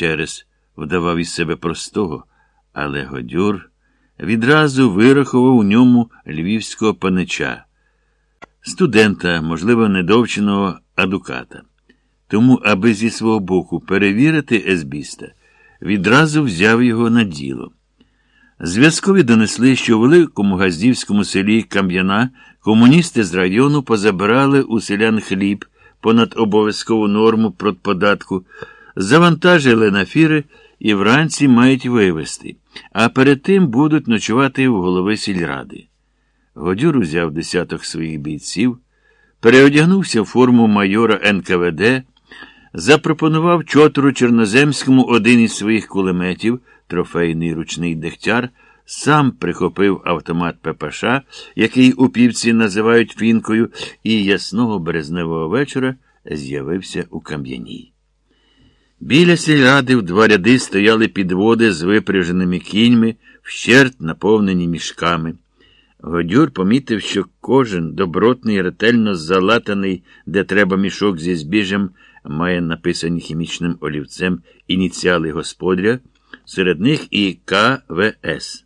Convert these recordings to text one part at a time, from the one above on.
ще вдавав із себе простого, але Годюр відразу вирахував у ньому львівського панича, студента, можливо, недовченого адуката. Тому, аби зі свого боку перевірити есбіста, відразу взяв його на діло. Зв'язкові донесли, що у великому газдівському селі Кам'яна комуністи з району позабирали у селян хліб понад обов'язкову норму продподатку, завантажили на фіри і вранці мають вивезти, а перед тим будуть ночувати в голови сільради. Годюр узяв десяток своїх бійців, переодягнувся в форму майора НКВД, запропонував чотру Чорноземському один із своїх кулеметів, трофейний ручний дегтяр, сам прихопив автомат ППШ, який у півці називають фінкою, і ясного березневого вечора з'явився у Кам'яній. Біля сільради в два ряди стояли підводи з випряженими кіньми, вщерть наповнені мішками. Годюр помітив, що кожен добротний, ретельно залатаний, де треба мішок зі збіжем, має написані хімічним олівцем ініціали господаря, серед них і КВС.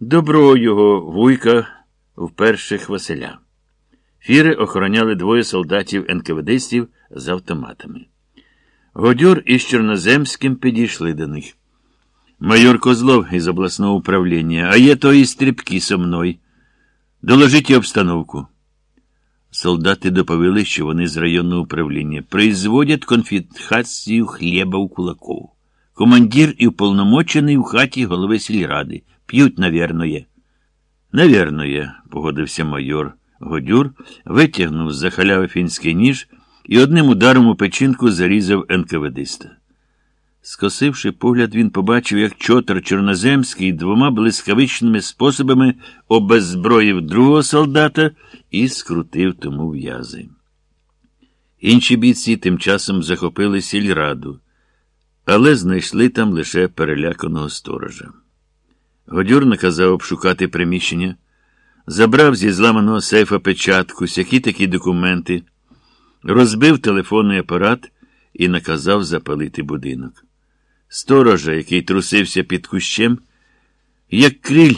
Добро його вуйка вперших Василя. Фіри охороняли двоє солдатів НКВДстів з автоматами. Годюр із Чорноземським підійшли до них. Майор Козлов із обласного управління, а є то і стрибки со мною. Доложіть обстановку. Солдати доповіли, що вони з районного управління производять конфіскацію хліба у кулаков. Командир і уполномочений в хаті голови сільради. П'ють, навірно, є. Погодився майор. Годюр витягнув з-за халяви фінський ніж і одним ударом у печінку зарізав НКВДиста. Скосивши погляд, він побачив, як чотр Чорноземський двома блискавичними способами обеззброїв другого солдата і скрутив тому в'язи. Інші бійці тим часом захопили сільраду, але знайшли там лише переляканого сторожа. Годюр наказав обшукати приміщення, забрав зі зламаного сейфа печатку, сякі такі документи, розбив телефонний апарат і наказав запалити будинок. Сторожа, який трусився під кущем, як кріль,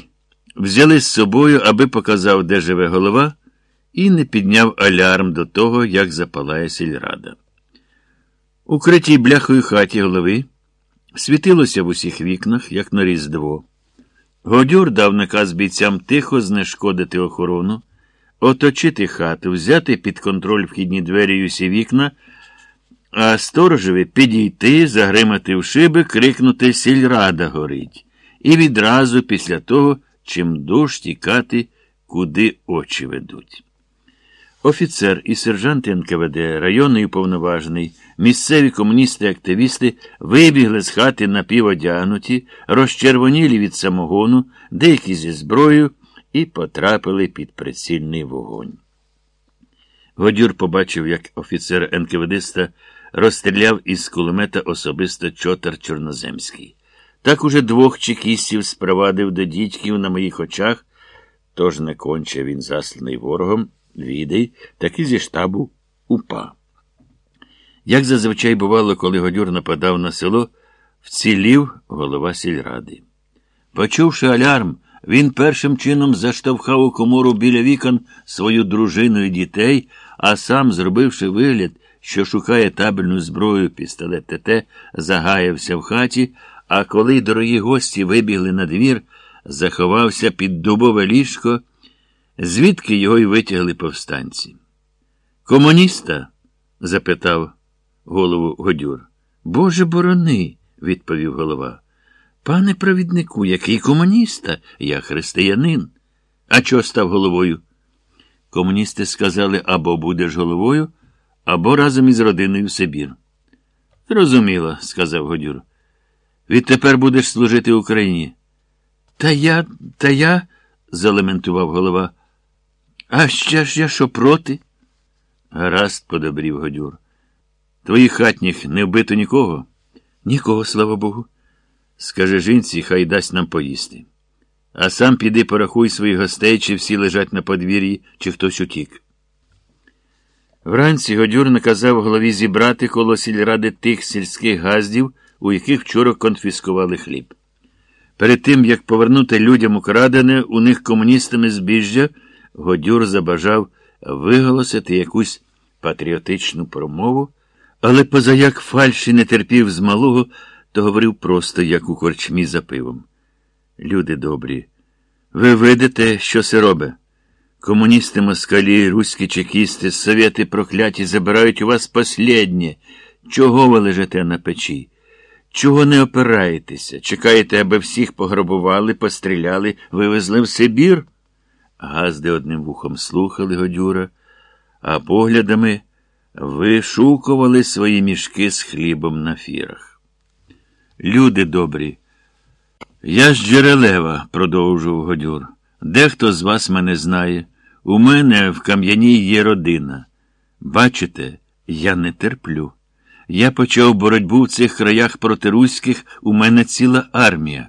взяли з собою, аби показав, де живе голова, і не підняв алярм до того, як запалає сільрада. У критій бляхою хаті голови світилося в усіх вікнах, як на Різдво. Годюр дав наказ бійцям тихо знешкодити охорону, оточити хату, взяти під контроль вхідні двері й усі вікна а сторожеві підійти, загримати в шиби, крикнути Сільрада горить. І відразу після того, чим душ тікати, куди очі ведуть. Офіцер і сержант НКВД, районний уповноважений, місцеві комуністи-активісти вибігли з хати напіводягнуті, розчервонілі від самогону, деякі зі зброєю, і потрапили під прицільний вогонь. Годюр побачив, як офіцер НКВДста розстріляв із кулемета особисто чотар Чорноземський. Так уже двох чекістів спровадив до дідьків на моїх очах, тож не конче він засланий ворогом, відей, так і зі штабу УПА. Як зазвичай бувало, коли Годюр нападав на село, вцілів голова сільради. Почувши алярм, він першим чином заштовхав у комору біля вікон свою дружину і дітей, а сам, зробивши вигляд, що шукає табельну зброю пістолет ТТ, загаявся в хаті, а коли дорогі гості вибігли на двір, заховався під дубове ліжко, звідки його й витягли повстанці. Комуніста? запитав голову Годюр. Боже борони, відповів голова. Пане провіднику, який комуніста? Я християнин. А чого став головою? Комуністи сказали або будеш головою, або разом із родиною в Сибір. Зрозуміло, сказав Годюр. Відтепер будеш служити Україні. Та я, та я, залементував голова. А ще ж я що проти? Гаразд, подобрів Годюр. Твоїх хатніх не вбито нікого? Нікого, слава Богу. Скажи жінці, хай дасть нам поїсти. А сам піди порахуй своїх гостей, чи всі лежать на подвір'ї, чи хтось утік. Вранці Годюр наказав голові зібрати коло сільради тих сільських газдів, у яких вчора конфіскували хліб. Перед тим, як повернути людям украдене у них комуністами збіжжя, Годюр забажав виголосити якусь патріотичну промову, але позаяк фальші не терпів з малого, то говорив просто, як у корчмі за пивом. Люди добрі, ви видите, що це робить? Комуністи москалі, руські чекісти, совєти прокляті забирають у вас посліднє. Чого ви лежите на печі? Чого не опираєтеся? Чекаєте, аби всіх пограбували, постріляли, вивезли в Сибір? Газди одним вухом слухали Годюра, а поглядами вишукували свої мішки з хлібом на фірах. Люди добрі, я ж Джерелева, продовжував Годюр. Дехто з вас мене знає. У мене в Кам'яній є родина. Бачите, я не терплю. Я почав боротьбу в цих краях проти руських, у мене ціла армія.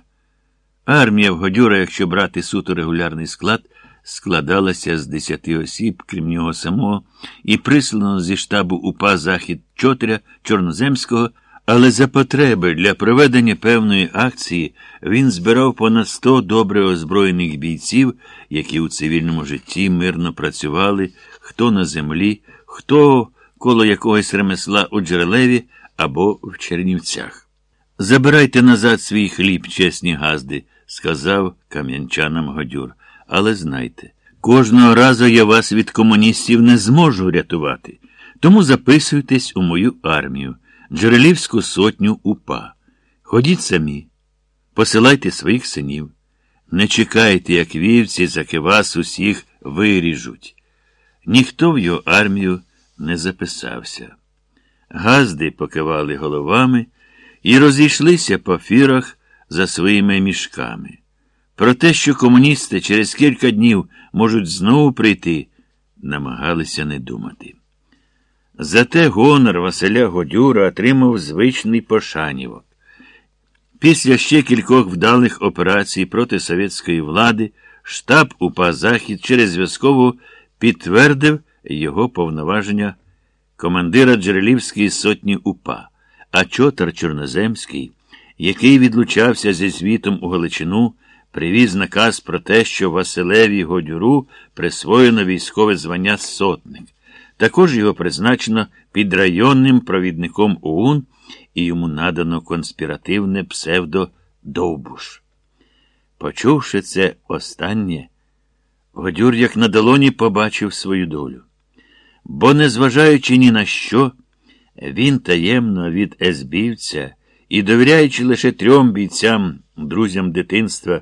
Армія в Годюра, якщо брати суто регулярний склад, складалася з десяти осіб, крім нього самого, і прислано зі штабу УПА Захід Чотря Чорноземського, але за потреби для проведення певної акції він збирав понад сто добре озброєних бійців, які у цивільному житті мирно працювали, хто на землі, хто коло якогось ремесла у Джерелеві або в Чернівцях. Забирайте назад свій хліб, чесні газди, сказав кам'янчанам Годюр. Але знайте, кожного разу я вас від комуністів не зможу рятувати. Тому записуйтесь у мою армію, Джерелівську сотню УПА. Ходіть самі, посилайте своїх синів. Не чекайте, як вівці, заки вас усіх виріжуть. Ніхто в його армію не записався. Газди покивали головами і розійшлися по фірах за своїми мішками. Про те, що комуністи через кілька днів можуть знову прийти, намагалися не думати. Зате гонор Василя Годюра отримав звичний пошанівок. Після ще кількох вдалих операцій проти совєтської влади штаб УПА Захід через зв'язково підтвердив його повноваження командира Джерелівської сотні УПА, а Чотар Чорноземський, який відлучався зі звітом у Галичину, привіз наказ про те, що Василеві Годюру присвоєно військове звання сотник. Також його призначено підрайонним провідником ОУН і йому надано конспіративне псевдо Довбуш. Почувши це останнє, Годюр, як на долоні, побачив свою долю. Бо, незважаючи ні на що, він таємно від есбівця і довіряючи лише трьом бійцям, друзям дитинства,